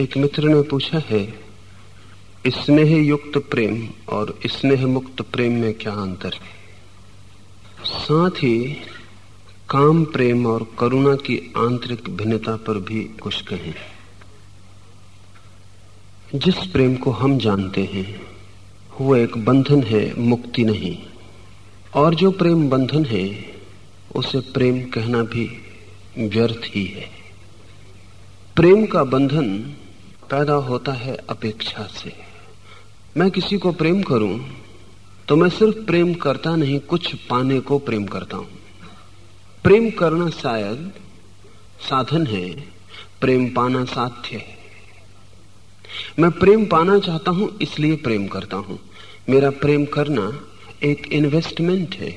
एक मित्र ने पूछा, है स्नेह युक्त प्रेम और स्नेह मुक्त प्रेम में क्या अंतर है? साथ ही काम प्रेम और करुणा की आंतरिक भिन्नता पर भी कुछ कहें। जिस प्रेम को हम जानते हैं, वो एक बंधन है, मुक्ति नहीं। और जो प्रेम बंधन है, उसे प्रेम कहना भी व्यर्थ ही है। प्रेम का बंधन पैदा होता है अपेक्षा से। मैं किसी को प्रेम करूँ तो मैं सिर्फ़ प्रेम करता नहीं, कुछ पाने को प्रेम करता हूँ। प्रेम करना शायद साधन है, प्रेम पाना साध्य है। मैं प्रेम पाना चाहता हूँ, इसलिए प्रेम करता हूँ। मेरा प्रेम करना एक इन्वेस्टमेंट है।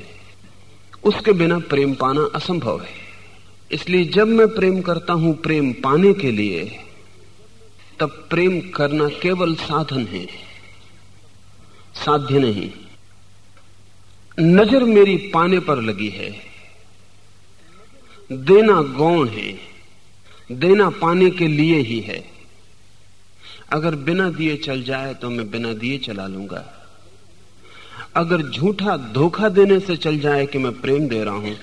उसके बिना प्रेम पाना असंभव है। इसलिए जब मैं प्रेम करता हूँ, प्रेम पाने के लिए तब प्रेम करना केवल साधन है। साध्य नहीं। नज़र मेरी पाने पर लगी है। देना गौण है। देना पाने के लिए ही है। अगर बिना दिए चल जाए तो मैं बिना दिए चला लूँगा। अगर झूठा धोखा देने से चल जाए कि मैं प्रेम दे रहा हूँ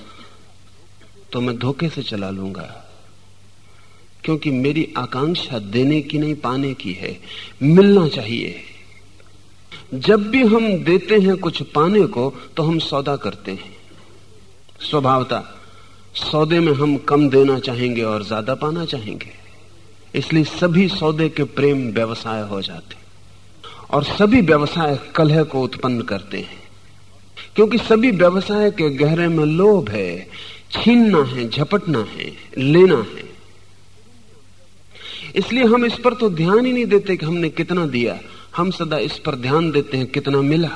तो मैं धोखे से चला लूँगा। क्योंकि मेरी आकांक्षा देने की नहीं, पाने की है। मिलना चाहिए। जब भी हम देते हैं कुछ पाने को तो हम सौदा करते हैं। स्वभावता, सौदे में हम कम देना चाहेंगे और ज़्यादा पाना चाहेंगे। इसलिए सभी सौदे के प्रेम व्यवसाय हो जाते और सभी व्यवसाय कलह को उत्पन्न करते हैं। क्योंकि सभी व्यवसाय के गहरे में लोभ है। छीनना है, झपटना है, लेना है। इसलिए हम इस पर तो ध्यान ही नहीं देते कि हमने कितना दिया। हम सदा इस पर ध्यान देते हैं कितना मिला।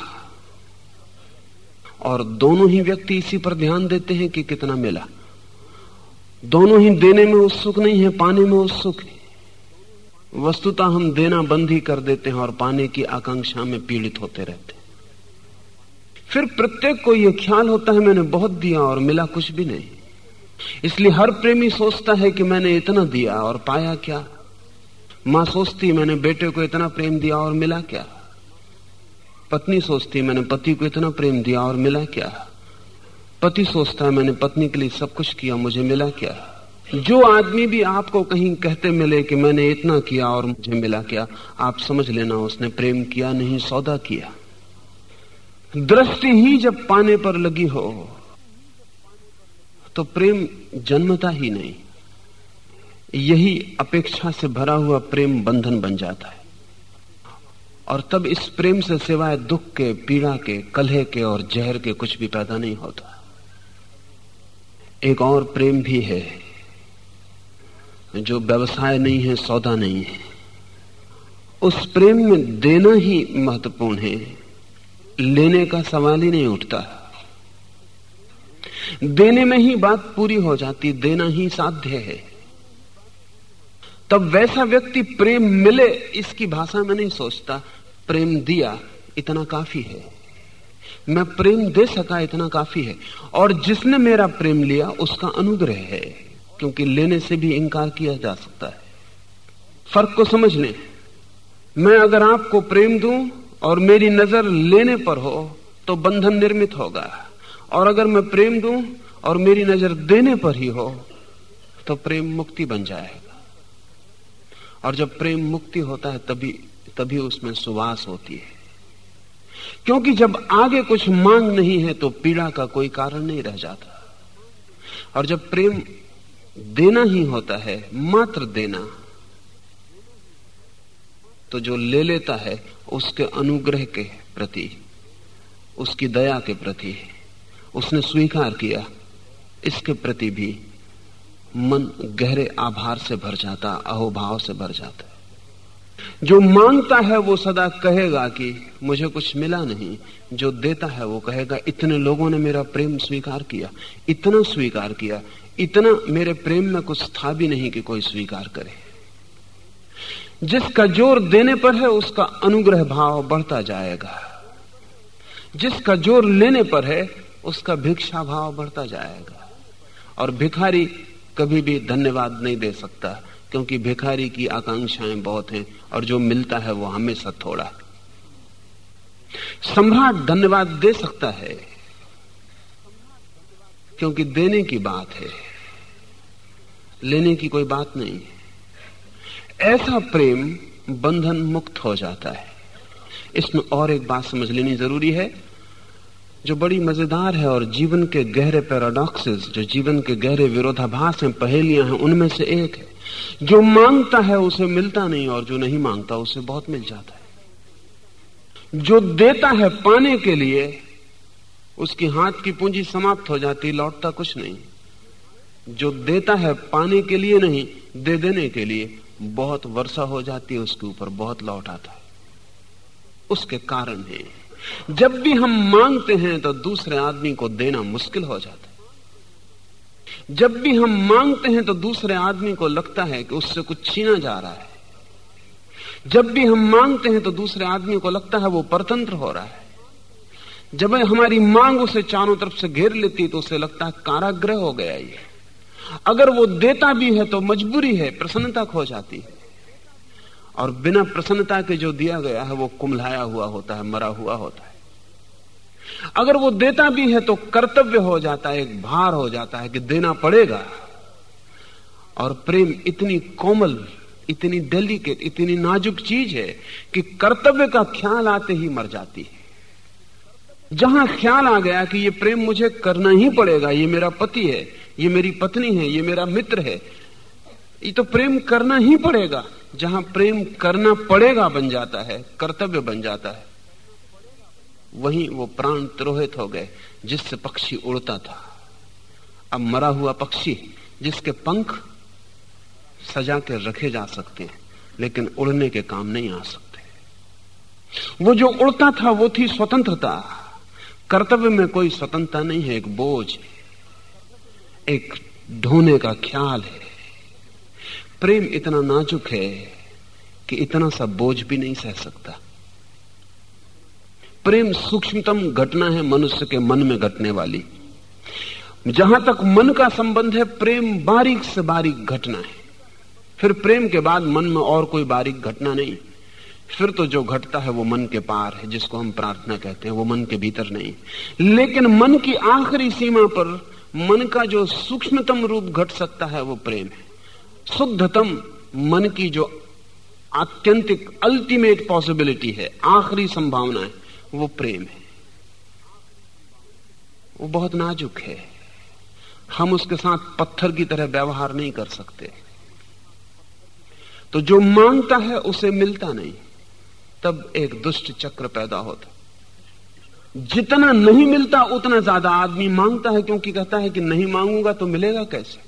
और दोनों ही व्यक्ति इसी पर ध्यान देते हैं कि कितना मिला। दोनों ही देने में उत्सुक नहीं है, पाने में उत्सुक है। वस्तुतः हम देना बंद ही कर देते हैं और पाने की आकांक्षा में पीड़ित होते रहते हैं। फिर प्रत्येक को यह ख्याल होता है, मैंने बहुत दिया और मिला कुछ भी नहीं। इसलिए हर प्रेमी सोचता है कि मैंने इतना दिया और पाया क्या? माँ सोचती, मैंने बेटे को इतना प्रेम दिया और मिला क्या? पत्नी सोचती, मैंने पति को इतना प्रेम दिया और मिला क्या? पति सोचता है, मैंने पत्नी के लिए सब कुछ किया, मुझे मिला क्या? जो आदमी भी आपको कहीं कहते मिले कि मैंने इतना किया और मुझे मिला क्या, आप समझ लेना, उसने प्रेम किया नहीं, सौदा किया। दृष्टि ही जब पाने पर लगी हो तो प्रेम जन्मता ही नहीं। यही अपेक्षा से भरा हुआ प्रेम बंधन बन जाता है। और तब इस प्रेम से सिवाय दुख के, पीड़ा के, कलह के और जहर के कुछ भी पैदा नहीं होता। एक और प्रेम भी है, जो व्यवसाय नहीं है, सौदा नहीं है। उस प्रेम में देना ही महत्वपूर्ण है। लेने का सवाल ही नहीं उठता। देने में ही बात पूरी हो जाती, देना ही साध्य है। तब वैसा व्यक्ति प्रेम मिले, इसकी भाषा में नहीं सोचता। प्रेम दिया, इतना काफ़ी है। मैं प्रेम दे सका, इतना काफ़ी है। और जिसने मेरा प्रेम लिया, उसका अनुग्रह है, क्योंकि लेने से भी इंकार किया जा सकता है। फ़र्क को समझ लें। मैं अगर आपको प्रेम दूँ और मेरी नज़र लेने पर हो तो बंधन निर्मित होगा। और अगर मैं प्रेम दूँ और मेरी नज़र देने पर ही हो तो प्रेम मुक्ति बन जाएगा। और जब प्रेम मुक्ति होता है, तभी तभी उसमें सुवास होती है। क्योंकि जब आगे कुछ मांग नहीं है तो पीड़ा का कोई कारण नहीं रह जाता। और जब प्रेम देना ही होता है, मात्र देना तो जो ले लेता है, उसके अनुग्रह के प्रति, उसकी दया के प्रति, उसने स्वीकार किया, इसके प्रति भी मन गहरे आभार से भर जाता, अहोभाव से भर जाता जो माँगता है वो सदा कहेगा कि मुझे कुछ मिला नहीं। जो देता है वो कहेगा, इतने लोगों ने मेरा प्रेम स्वीकार किया, इतना स्वीकार किया, इतना मेरे प्रेम में कुछ था भी नहीं कि कोई स्वीकार करे। जिसका ज़ोर देने पर है, उसका अनुग्रह भाव बढ़ता जाएगा। जिसका ज़ोर लेने पर है, उसका भिक्षा भाव बढ़ता जाएगा। और भिखारी कभी भी धन्यवाद नहीं दे सकता, क्योंकि भिखारी की आकांक्षाएँ बहुत हैं और जो मिलता है वो हमेशा थोड़ा। है सम्राट धन्यवाद दे सकता है, क्योंकि देने की बात है, लेने की कोई बात नहीं। है ऐसा प्रेम बंधन मुक्त हो जाता है। इसमें और एक बात समझ लेनी ज़रूरी है जो बड़ी मज़ेदार है और जीवन के गहरे पैराडॉक्सेस जो जीवन के गहरे विरोधाभास हैं, पहेलियाँ हैं, उनमें से एक है। जो माँगता है, उसे मिलता नहीं, और जो नहीं माँगता, उसे बहुत मिल जाता है। जो देता है पाने के लिए, उसकी हाथ की पूंजी समाप्त हो जाती, लौटता कुछ नहीं। जो देता है पाने के लिए नहीं, दे देने के लिए, बहुत वर्षा हो जाती है, उसके ऊपर बहुत लौट आता है। उसके कारण है। जब भी हम मांगते हैं तो दूसरे आदमी को देना मुश्किल हो जाता है। जब भी हम मांगते हैं तो दूसरे आदमी को लगता है कि उससे कुछ छीना जा रहा है। जब भी हम मांगते हैं तो दूसरे आदमी को लगता है वो परतंत्र हो रहा है। जब हमारी मांग उसे चारों तरफ़ से घेर लेती है तो उसे लगता है काराग्रह हो गया ये। अगर वो देता भी है तो मजबूरी है, प्रसन्नता खो जाती है। और बिना प्रसन्नता के जो दिया गया है, वो कुमलाया हुआ होता है, मरा हुआ होता है। अगर वो देता भी है तो कर्तव्य हो जाता है, एक भार हो जाता है कि देना पड़ेगा। और प्रेम इतनी कोमल, इतनी डेलिकेट इतनी नाजुक चीज़ है कि कर्तव्य का ख्याल आते ही मर जाती है। जहाँ ख्याल आ गया कि ये प्रेम मुझे करना ही पड़ेगा, ये मेरा पति है, ये मेरी पत्नी है, ये मेरा मित्र है ये तो प्रेम करना ही पड़ेगा। जहाँ प्रेम करना पड़ेगा बन जाता है, कर्तव्य बन जाता है। वहीं वो प्राण त्रोहित हो गए, जिससे पक्षी उड़ता था। अब मरा हुआ पक्षी, जिसके पंख सजा के रखे जा सकते हैं, लेकिन उड़ने के काम नहीं आ सकते। वो जो उड़ता था, वो थी स्वतंत्रता। कर्तव्य में कोई स्वतंत्रता नहीं है, एक बोझ एक ढोने का ख्याल है। प्रेम इतना नाजुक है कि इतना सा बोझ भी नहीं सह सकता। प्रेम सूक्ष्मतम घटना है मनुष्य के मन में घटने वाली। जहाँ तक मन का संबंध है, प्रेम बारीक से बारीक घटना है। फिर प्रेम के बाद मन में और कोई बारीक घटना नहीं। फिर तो जो घटता है वो मन के पार है, जिसको हम प्रार्थना कहते हैं, वो मन के भीतर नहीं। लेकिन मन की आखिरी सीमा पर मन का जो सूक्ष्मतम रूप घट सकता है, वो प्रेम है। शुद्धतम मन की जो आत्यंतिक अल्टीमेट पॉसिबिलिटी है, आखिरी संभावना है, वो प्रेम है। वो बहुत नाजुक है। हम उसके साथ पत्थर की तरह व्यवहार नहीं कर सकते। तो जो माँगता है, उसे मिलता नहीं। तब एक दुष्ट चक्र पैदा होता जितना नहीं मिलता, उतना ज़्यादा आदमी माँगता है, क्योंकि कहता है कि नहीं मांगूँगा तो मिलेगा कैसे?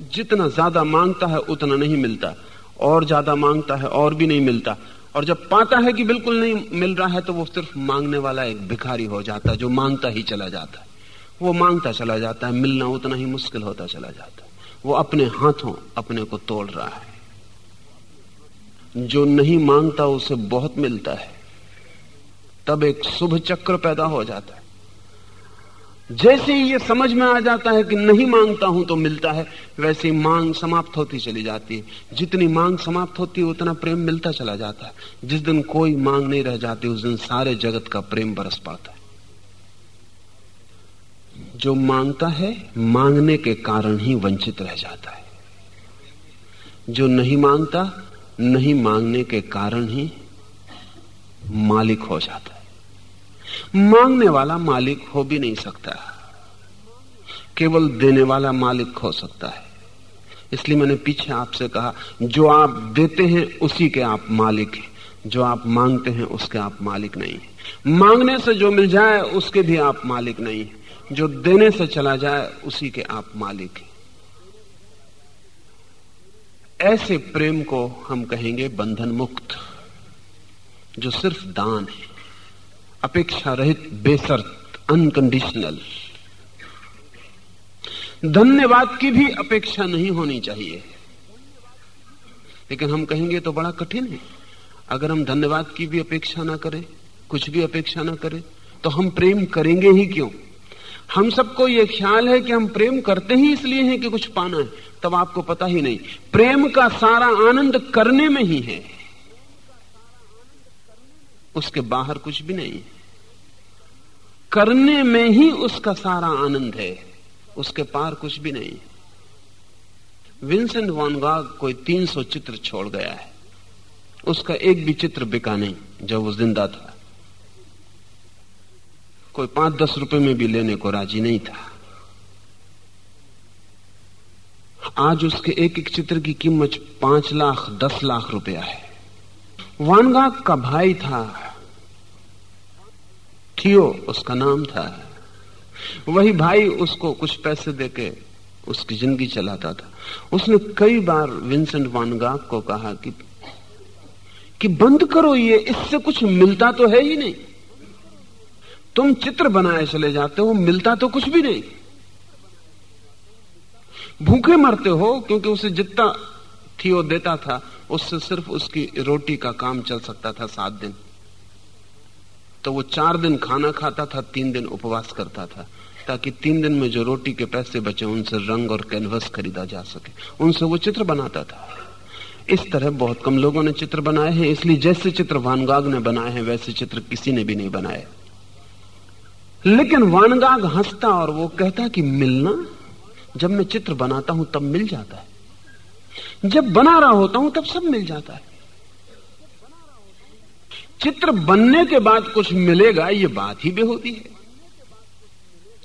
जितना ज़्यादा माँगता है, उतना नहीं मिलता। और ज़्यादा माँगता है, और भी नहीं मिलता। और जब पाता है कि बिल्कुल नहीं मिल रहा है तो वो सिर्फ़ मांगने वाला एक भिखारी हो जाता है, जो माँगता ही चला जाता है। वो माँगता चला जाता है, मिलना उतना ही मुश्किल होता चला जाता है। वो अपने हाथों अपने को तोड़ रहा है। जो नहीं माँगता, उसे बहुत मिलता है। तब एक शुभ चक्र पैदा हो जाता है। जैसे ही ये समझ में आ जाता है कि नहीं माँगता हूँ तो मिलता है, वैसे ही मांग समाप्त होती चली जाती है। जितनी मांग समाप्त होती है, उतना प्रेम मिलता चला जाता है। जिस दिन कोई मांग नहीं रह जाती, उस दिन सारे जगत का प्रेम बरस पाता है। जो माँगता है, मांगने के कारण ही वंचित रह जाता है। जो नहीं माँगता, नहीं मांगने के कारण ही मालिक हो जाता है। मांगने वाला मालिक हो भी नहीं सकता। केवल देने वाला मालिक हो सकता है। इसलिए मैंने पीछे आपसे कहा, जो आप देते हैं उसी के आप मालिक हैं। जो आप मांगते हैं उसके आप मालिक नहीं हैं। मांगने से जो मिल जाए, उसके भी आप मालिक नहीं हैं। जो देने से चला जाए, उसी के आप मालिक हैं। ऐसे प्रेम को हम कहेंगे बंधन मुक्त, जो सिर्फ़ दान है। अपेक्षा रहित बेसर्त अनकंडीशनल धन्यवाद की भी अपेक्षा नहीं होनी चाहिए। लेकिन हम कहेंगे तो बड़ा कठिन है। अगर हम धन्यवाद की भी अपेक्षा ना करें, कुछ भी अपेक्षा ना करें तो हम प्रेम करेंगे ही क्यों? हम सबको ये ख्याल है कि हम प्रेम करते ही इसलिए हैं कि कुछ पाना है, तब आपको पता ही नहीं। प्रेम का सारा आनंद करने में ही है। उसके बाहर कुछ भी नहीं करने में ही उसका सारा आनंद है, उसके पार कुछ भी नहीं विंसेंट वॉनगाग कोई 300 चित्र छोड़ गया है। उसका एक भी चित्र बिका नहीं, जब वो ज़िंदा था। कोई पाँच दस रुपए में भी लेने को राज़ी नहीं था। आज उसके एक एक चित्र की कीमत पाँच लाख, दस लाख रुपया है। वानगाग का भाई था थियो, उसका नाम था। वही भाई उसको कुछ पैसे देके उसकी ज़िंदगी चलाता था। उसने कई बार विंसेंट वानगाग को कहा कि कि बंद करो ये, इससे कुछ मिलता तो है ही नहीं। तुम चित्र बनाए चले जाते हो, मिलता तो कुछ भी नहीं। भूखे मरते हो, क्योंकि उसे जितना थी वो देता था, उससे सिर्फ़ उसकी रोटी का काम चल सकता था सात दिन। तो वो चार दिन खाना खाता था, तीन दिन उपवास करता था, ताकि तीन दिन में जो रोटी के पैसे बचे, उनसे रंग और कैनवस खरीदा जा सके। उनसे वो चित्र बनाता था। इस तरह बहुत कम लोगों ने चित्र बनाए हैं, इसलिए जैसे चित्र वानगाग ने बनाए हैं, वैसे चित्र किसी ने भी नहीं बनाए। लेकिन वानगाग हंसता और वो कहता कि, मिलना? जब मैं चित्र बनाता हूँ, तब मिल जाता है। जब बना रहा होता हूँ, तब सब मिल जाता है। चित्र बनने के बाद कुछ मिलेगा, ये बात ही बेहूदी है।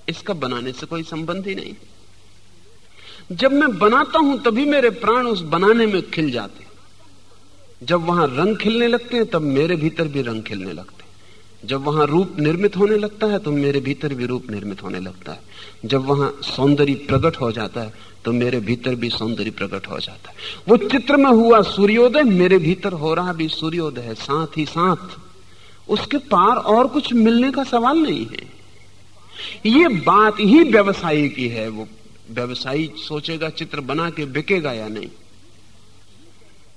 इसका बनाने से कोई संबंध ही नहीं। जब मैं बनाता हूँ, तभी मेरे प्राण उस बनाने में खिल जाते जब वहाँ रंग खिलने लगते हैं, तब मेरे भीतर भी रंग खिलने लगते जब वहाँ रूप निर्मित होने लगता है तो मेरे भीतर भी रूप निर्मित होने लगता है। जब वहाँ सौंदर्य प्रकट हो जाता है तो मेरे भीतर भी सौंदर्य प्रकट हो जाता है। वो चित्र में हुआ सूर्योदय, मेरे भीतर हो रहा भी सूर्योदय है, साथ ही साथ। उसके पार और कुछ मिलने का सवाल नहीं है। ये बात ही व्यवसायी की है, वो व्यवसायी सोचेगा चित्र बना के बिकेगा या नहीं।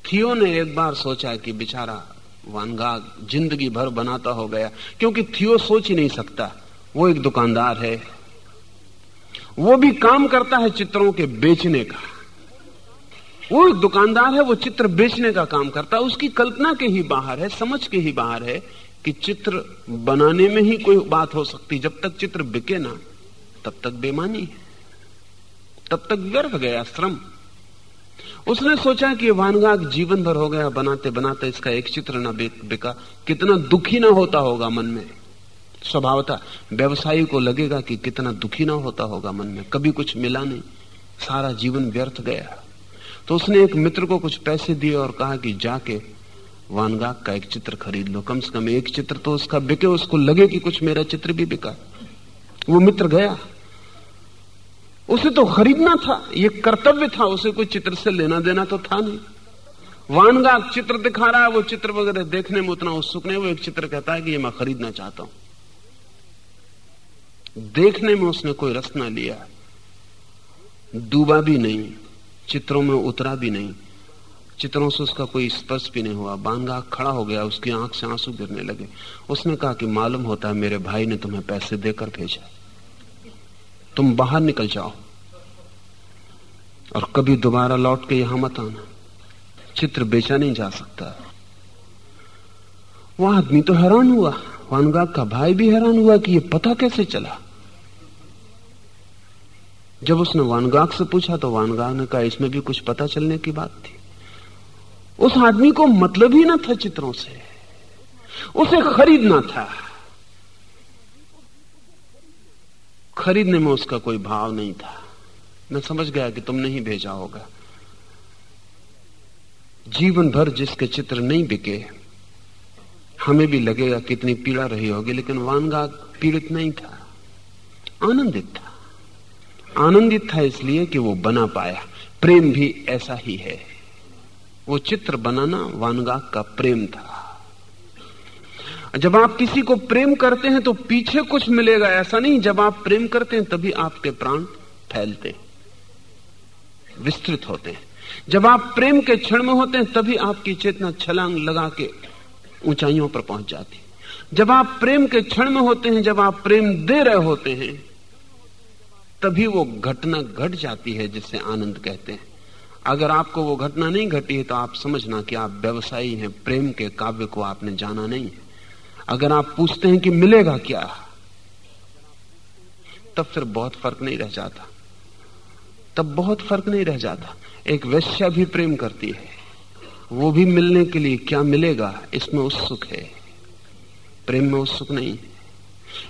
थियो ने एक बार सोचा कि बेचारा वानगाग ज़िंदगी भर बनाता हो गया। क्योंकि थियो सोच ही नहीं सकता। वो एक दुकानदार है। वो भी काम करता है चित्रों के बेचने का। वो एक दुकानदार है, वो चित्र बेचने का काम करता है। उसकी कल्पना के ही बाहर है, समझ के ही बाहर है कि चित्र बनाने में ही कोई बात हो सकती। जब तक चित्र बिके ना, तब तक बेमानी है। तब तक व्यर्थ गया श्रम। उसने सोचा कि वानगाग जीवन भर हो गया, बनाते बनाते इसका एक चित्र ना बिका। कितना दुखी ना होता होगा मन में। स्वभावता व्यवसायी को लगेगा कि कितना दुखी ना होता होगा मन में। कभी कुछ मिला नहीं। सारा जीवन व्यर्थ गया। तो उसने एक मित्र को कुछ पैसे दिए और कहा कि जाके वानगाग का एक चित्र खरीद लो। कम से कम एक चित्र तो उसका बिके, उसको लगे कि कुछ मेरा चित्र भी बिका। वो मित्र गया। उसे तो खरीदना था, ये कर्तव्य था, उसे कोई चित्र से लेना देना तो था नहीं। वानगा चित्र दिखा रहा है, वो चित्र वगैरह देखने में उतना उत्सुक नहीं, वो एक चित्र कहता है कि ये मैं खरीदना चाहता हूँ। देखने में उसने कोई रस ना लिया। डूबा भी नहीं, चित्रों में उतरा भी नहीं, चित्रों से उसका कोई स्पर्श भी नहीं हुआ। बांगा खड़ा हो गया, उसकी आँख से आँसू गिरने लगे। उसने कहा कि मालूम होता है मेरे भाई ने तुम्हें पैसे देकर भेजा। तुम बाहर निकल जाओ। और कभी दोबारा लौट के यहाँ मत आना। चित्र बेचा नहीं जा सकता। वह आदमी तो हैरान हुआ। वानगाग का भाई भी हैरान हुआ कि यह पता कैसे चला। जब उसने वानगाग से पूछा तो वानगाग ने कहा, इसमें भी कुछ पता चलने की बात थी। उस आदमी को मतलब ही ना था चित्रों से। उसे खरीदना था। खरीदने में उसका कोई भाव नहीं था। मैं समझ गया कि तुमने ही भेजा होगा। जीवन भर जिसके चित्र नहीं बिके, हमें भी लगेगा कितनी पीड़ा रही होगी, लेकिन वानगा पीड़ित नहीं था, आनंदित था। आनंदित था इसलिए कि वो बना पाया। प्रेम भी ऐसा ही है। वो चित्र बनाना वानगा का प्रेम था। जब आप किसी को प्रेम करते हैं तो पीछे कुछ मिलेगा, ऐसा नहीं। जब आप प्रेम करते हैं, तभी आपके प्राण फैलते विस्तृत होते हैं। जब आप प्रेम के क्षण में होते हैं, तभी आपकी चेतना छलांग लगा के ऊंचाइयों पर पहुँच जाती जब आप प्रेम के क्षण में होते हैं, जब आप प्रेम दे रहे होते हैं, तभी वो घटना घट जाती है जिससे आनंद कहते हैं। अगर आपको वो घटना नहीं घटी है तो आप समझना कि आप व्यवसायी हैं, प्रेम के काव्य को आपने जाना नहीं है। अगर आप पूछते हैं कि मिलेगा क्या, तब फिर बहुत फ़र्क नहीं रह जाता। तब बहुत फ़र्क नहीं रह जाता। एक वैश्या भी प्रेम करती है। वो भी मिलने के लिए क्या मिलेगा, इसमें उत्सुक है। प्रेम में उत्सुक नहीं है।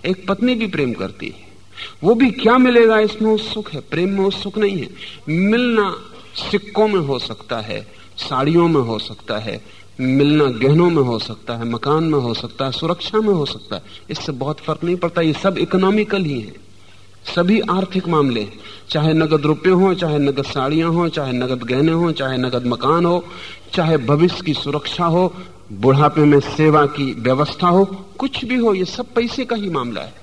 एक पत्नी भी प्रेम करती है। वो भी क्या मिलेगा, इसमें उत्सुक है। प्रेम में उत्सुक नहीं है। मिलना सिक्कों में हो सकता है, साड़ियों में हो सकता है मिलना गहनों में हो सकता है, मकान में हो सकता है, सुरक्षा में हो सकता है। इससे बहुत फ़र्क नहीं पड़ता, ये सब इकोनॉमिकल ही है। सभी आर्थिक मामले चाहे नगद रुपये हो, चाहे नगद साड़ियाँ हो, चाहे नगद गहने हो, चाहे नगद मकान हो, चाहे भविष्य की सुरक्षा हो, बुढ़ापे में सेवा की व्यवस्था हो, कुछ भी हो, ये सब पैसे का ही मामला है।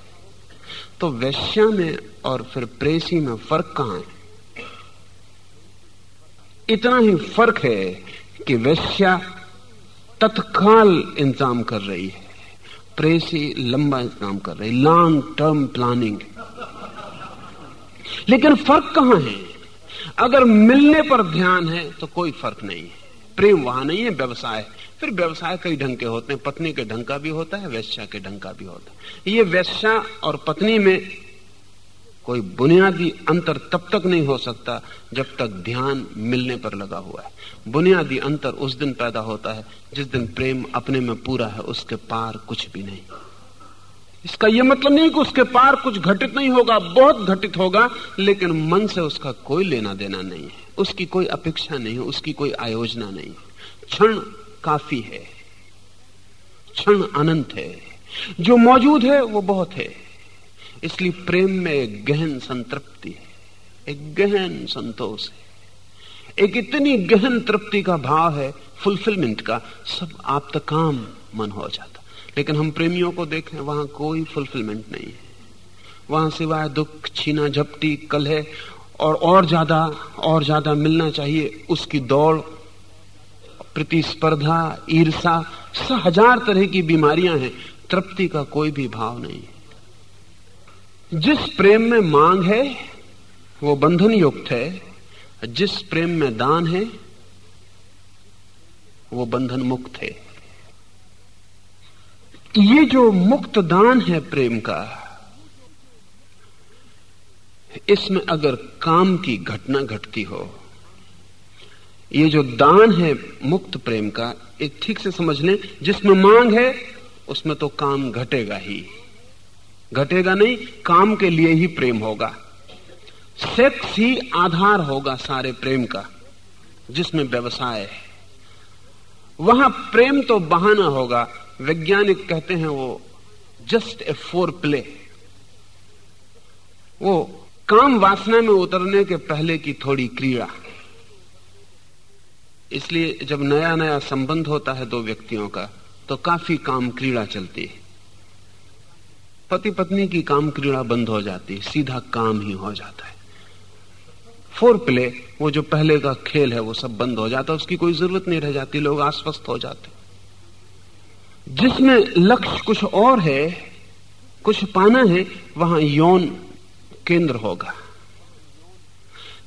तो वैश्या में और फिर प्रेसी में फ़र्क कहाँ है? इतना ही फ़र्क है कि वैश्या तत्काल इंतज़ाम कर रही है। प्रेसी लंबा इंतज़ाम कर रही है। लॉन्ग टर्म प्लानिंग लेकिन फ़र्क कहाँ है? अगर मिलने पर ध्यान है तो कोई फ़र्क नहीं है। प्रेम वहाँ नहीं है, व्यवसाय। फिर व्यवसाय कई ढंग के होते हैं। पत्नी के ढंग का भी होता है, वैश्या के ढंग का भी होता है। ये वैश्या और पत्नी में कोई बुनियादी अंतर तब तक नहीं हो सकता जब तक ध्यान मिलने पर लगा हुआ है। बुनियादी अंतर उस दिन पैदा होता है, जिस दिन प्रेम अपने में पूरा है, उसके पार कुछ भी नहीं। इसका यह मतलब नहीं कि उसके पार कुछ घटित नहीं होगा, बहुत घटित होगा, लेकिन मन से उसका कोई लेना देना नहीं है। उसकी कोई अपेक्षा नहीं है, उसकी कोई आयोजना नहीं है। क्षण काफ़ी है, क्षण अनंत है। जो मौजूद है, वो बहुत है। इसलिए प्रेम में एक गहन संतृप्ति है, एक गहन संतोष है। एक इतनी गहन तृप्ति का भाव है फुलफिलमेंट का, सब आप तक काम मन हो जाता। लेकिन हम प्रेमियों को देखें, वहाँ कोई फुलफिलमेंट नहीं है। वहाँ सिवाय दुख, छीना, झपटी, कलह, और और ज़्यादा और ज़्यादा मिलना चाहिए, उसकी दौड़, प्रतिस्पर्धा, ईर्षा हज़ार तरह की बीमारियाँ हैं, तृप्ति का कोई भी भाव नहीं जिस प्रेम में मांग है, वो बंधन युक्त है जिस प्रेम में दान है, वो बंधन मुक्त है। ये जो मुक्त दान है प्रेम का, इसमें अगर काम की घटना घटती हो, ये जो दान है मुक्त प्रेम का, एक ठीक से समझ लें, जिसमें मांग है, उसमें तो काम घटेगा ही। घटेगा नहीं, काम के लिए ही प्रेम होगा। सेक्स ही आधार होगा सारे प्रेम का, जिसमें व्यवसाय है। वहाँ प्रेम तो बहाना होगा, वैज्ञानिक कहते हैं वो जस्ट ए फोर प्ले वो काम वासना में उतरने के पहले की थोड़ी क्रीड़ा इसलिए जब नया नया संबंध होता है दो व्यक्तियों का तो काफ़ी काम क्रीड़ा चलती है। पति पत्नी की काम क्रीड़ा बंद हो जाती है, सीधा काम ही हो जाता है। फोर प्ले, वो जो पहले का खेल है, वो सब बंद हो जाता है उसकी कोई ज़रूरत नहीं रह जाती, लोग आश्वस्त हो जाते। जिसमें लक्ष्य कुछ और है, कुछ पाना है, वहाँ यौन केंद्र होगा।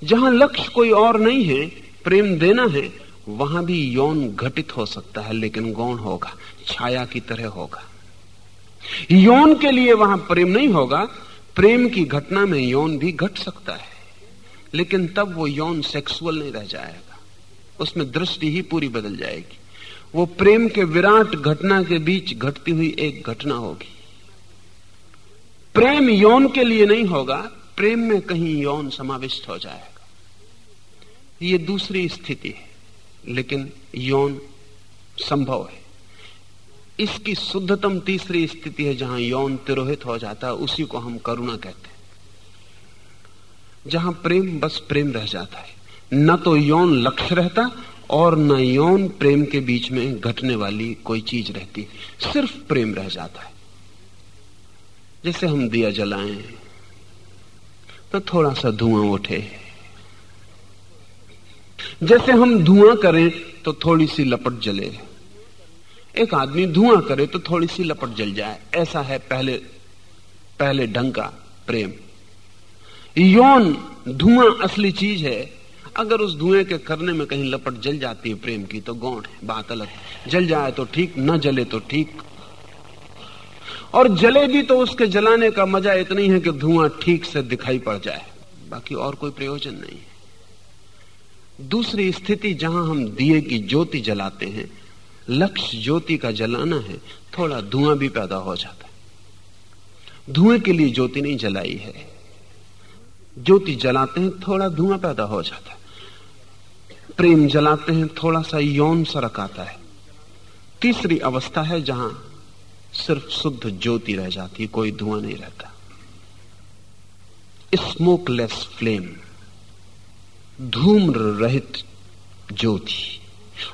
जहाँ लक्ष्य कोई और नहीं है, प्रेम देना है, वहाँ भी यौन घटित हो सकता है, लेकिन गौण होगा, छाया की तरह होगा। यौन के लिए वहाँ प्रेम नहीं होगा, प्रेम की घटना में यौन भी घट सकता है। लेकिन तब वो यौन सेक्सुअल नहीं रह जाएगा। उसमें दृष्टि ही पूरी बदल जाएगी। वो प्रेम के विराट घटना के बीच घटती हुई एक घटना होगी। प्रेम यौन के लिए नहीं होगा, प्रेम में कहीं यौन समाविष्ट हो जाएगा। ये दूसरी स्थिति है, लेकिन यौन संभव है। इसकी शुद्धतम तीसरी स्थिति है जहाँ यौन तिरोहित हो जाता है, उसी को हम करुणा कहते हैं। जहाँ प्रेम बस प्रेम रह जाता है। न तो यौन लक्ष्य रहता और न यौन प्रेम के बीच में घटने वाली कोई चीज़ रहती। सिर्फ़ प्रेम रह जाता है। जैसे हम दिया जलाएँ तो थोड़ा सा धुआँ उठे। जैसे हम धुआँ करें तो थोड़ी सी लपट जले। एक आदमी धुआँ करे तो थोड़ी सी लपट जल जाए। ऐसा है पहले पहले ढंग का प्रेम। यौन धुआँ असली चीज़ है। अगर उस धुएँ के करने में कहीं लपट जल जाती है प्रेम की तो गौण है, बात अलग जल जाए तो ठीक, न जले तो ठीक। और जले भी तो उसके जलाने का मज़ा इतना ही है कि धुआँ ठीक से दिखाई पड़ जाए। बाकी और कोई प्रयोजन नहीं है। दूसरी स्थिति जहाँ हम दिए की ज्योति जलाते हैं, लक्ष्य ज्योति का जलाना है, थोड़ा धुआँ भी पैदा हो जाता है। धुएँ के लिए ज्योति नहीं जलाई है। ज्योति जलाते हैं, थोड़ा धुआँ पैदा हो जाता है। प्रेम जलाते हैं, थोड़ा सा यौन सरक आता है। तीसरी अवस्था है जहाँ सिर्फ़ शुद्ध ज्योति रह जाती कोई धुआँ नहीं रहता। स्मोकलेस फ्लेम धूम्र रहित ज्योति,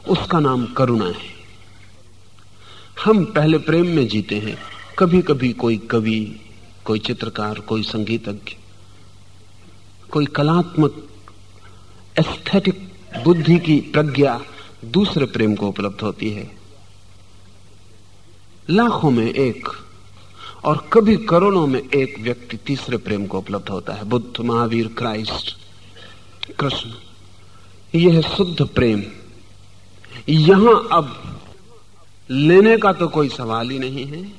उसका नाम करुणा है। हम पहले प्रेम में जीते हैं कभी कभी कोई कवि, कोई चित्रकार, कोई संगीतज्ञ कोई कलात्मक एस्थेटिक बुद्धि की प्रज्ञा दूसरे प्रेम को उपलब्ध होती है। लाखों में एक और कभी करोड़ों में एक व्यक्ति तीसरे प्रेम को उपलब्ध होता है। बुद्ध, महावीर, क्राइस्ट, कृष्ण, यह शुद्ध प्रेम। यहाँ अब लेने का तो कोई सवाल ही नहीं है।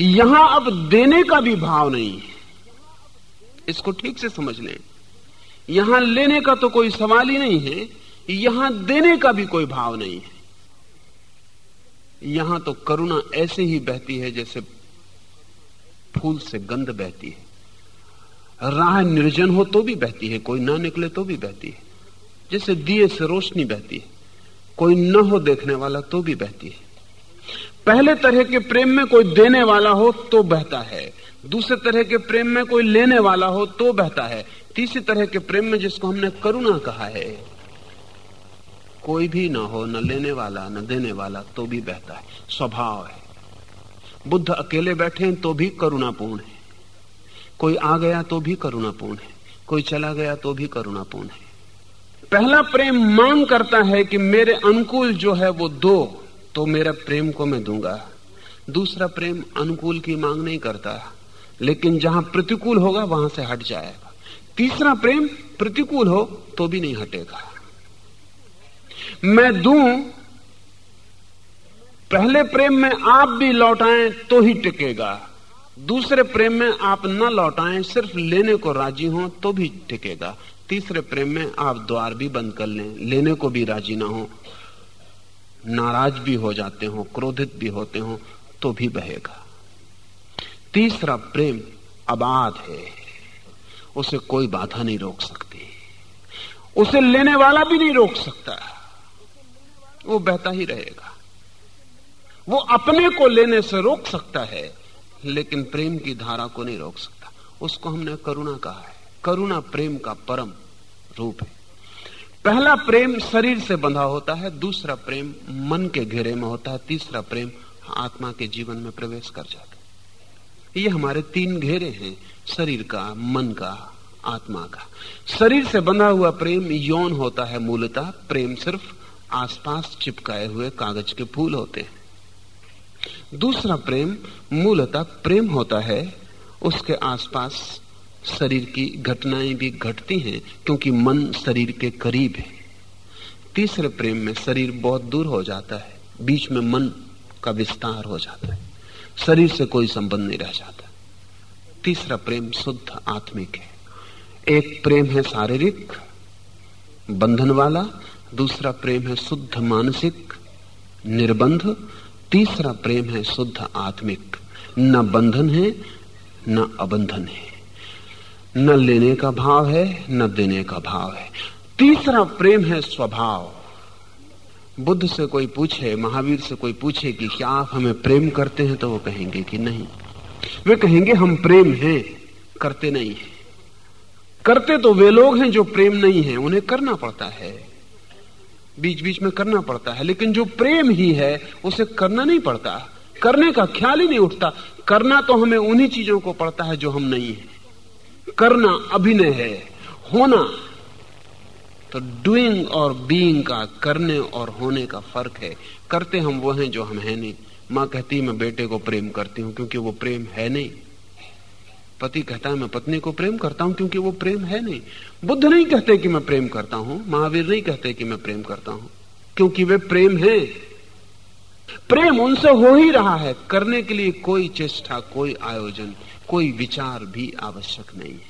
यहाँ अब देने का भी भाव नहीं है। इसको ठीक से समझ लें। यहाँ लेने का तो कोई सवाल ही नहीं है, यहाँ देने का भी कोई भाव नहीं है। यहाँ तो करुणा ऐसे ही बहती है जैसे फूल से गंध बहती है। राह निर्जन हो तो भी बहती है, कोई ना निकले तो भी बहती है। जैसे दिए से रोशनी बहती है, कोई न हो देखने वाला तो भी बहती है। पहले तरह के प्रेम में कोई देने वाला हो तो बहता है। दूसरे तरह के प्रेम में कोई लेने वाला हो तो बहता है। तीसरी तरह के प्रेम में जिसको हमने करुणा कहा है, कोई भी ना हो, न लेने वाला, न देने वाला तो भी बहता है। स्वभाव है। बुद्ध अकेले बैठे हैं तो भी करुणापूर्ण है। कोई आ गया तो भी करुणापूर्ण है। कोई चला गया तो भी करुणापूर्ण है। पहला प्रेम मांग करता है कि मेरे अनुकूल जो है, वो दो तो मेरा प्रेम को मैं दूँगा। दूसरा प्रेम अनुकूल की मांग नहीं करता। लेकिन जहाँ प्रतिकूल होगा, वहाँ से हट जाएगा। तीसरा प्रेम, प्रतिकूल हो तो भी नहीं हटेगा। मैं दू, पहले प्रेम में आप भी लौटाएँ तो ही टिकेगा। दूसरे प्रेम में आप न लौटाएँ, सिर्फ़ लेने को राज़ी हो तो भी टिकेगा। तीसरे प्रेम में आप द्वार भी बंद कर लें, लेने को भी राज़ी ना हो। नाराज़ भी हो जाते हो, क्रोधित भी होते हो तो भी बहेगा। तीसरा प्रेम अबाध है। उसे कोई बाधा नहीं रोक सकती। उसे लेने वाला भी नहीं रोक सकता। वो बहता ही रहेगा। वो अपने को लेने से रोक सकता है, लेकिन प्रेम की धारा को नहीं रोक सकता। उसको हमने करुणा कहा है। करुणा प्रेम का परम रूप है। पहला प्रेम शरीर से बंधा होता है, दूसरा प्रेम मन के घेरे में होता है, तीसरा प्रेम आत्मा के जीवन में प्रवेश कर जाता है। ये हमारे तीन घेरे हैं, शरीर का, मन का, आत्मा का। शरीर से बना हुआ प्रेम यौन होता है मूलतः। प्रेम सिर्फ़ आसपास चिपकाए हुए कागज़ के फूल होते हैं। दूसरा प्रेम मूलतः प्रेम होता है, उसके आसपास शरीर की घटनाएँ भी घटती हैं, क्योंकि मन शरीर के करीब है। तीसरे प्रेम में शरीर बहुत दूर हो जाता है, बीच में मन का विस्तार हो जाता है। शरीर से कोई संबंध नहीं रह जाता। तीसरा प्रेम शुद्ध आत्मिक है। एक प्रेम है शारीरिक, बंधन वाला, दूसरा प्रेम है शुद्ध मानसिक, निर्बंध, तीसरा प्रेम है शुद्ध आत्मिक। न बंधन है, न अबंधन है। न लेने का भाव है, न देने का भाव है। तीसरा प्रेम है स्वभाव। बुद्ध से कोई पूछे, महावीर से कोई पूछे कि क्या आप हमें प्रेम करते हैं तो वो कहेंगे कि नहीं। वे कहेंगे, हम प्रेम हैं, करते नहीं है। करते तो वे लोग हैं जो प्रेम नहीं है, उन्हें करना पड़ता है। बीच बीच में करना पड़ता है, लेकिन जो प्रेम ही है, उसे करना नहीं पड़ता। करने का ख्याल ही नहीं उठता। करना तो हमें उन्हीं चीज़ों को पड़ता है जो हम नहीं है। करना अभिनय है, होना तो डूइंग और बीइंग का, करने और होने का फ़र्क है। करते हम वो हैं जो हम है नहीं। माँ कहती मैं बेटे को प्रेम करती हूँ क्योंकि वो प्रेम है नहीं। पति कहता है, मैं पत्नी को प्रेम करता हूँ क्योंकि वो प्रेम है नहीं। बुद्ध नहीं कहते कि मैं प्रेम करता हूँ। महावीर नहीं कहते कि मैं प्रेम करता हूँ। क्योंकि वे प्रेम है। प्रेम उनसे हो ही रहा है। करने के लिए कोई चेष्टा, कोई आयोजन, कोई विचार भी आवश्यक नहीं है।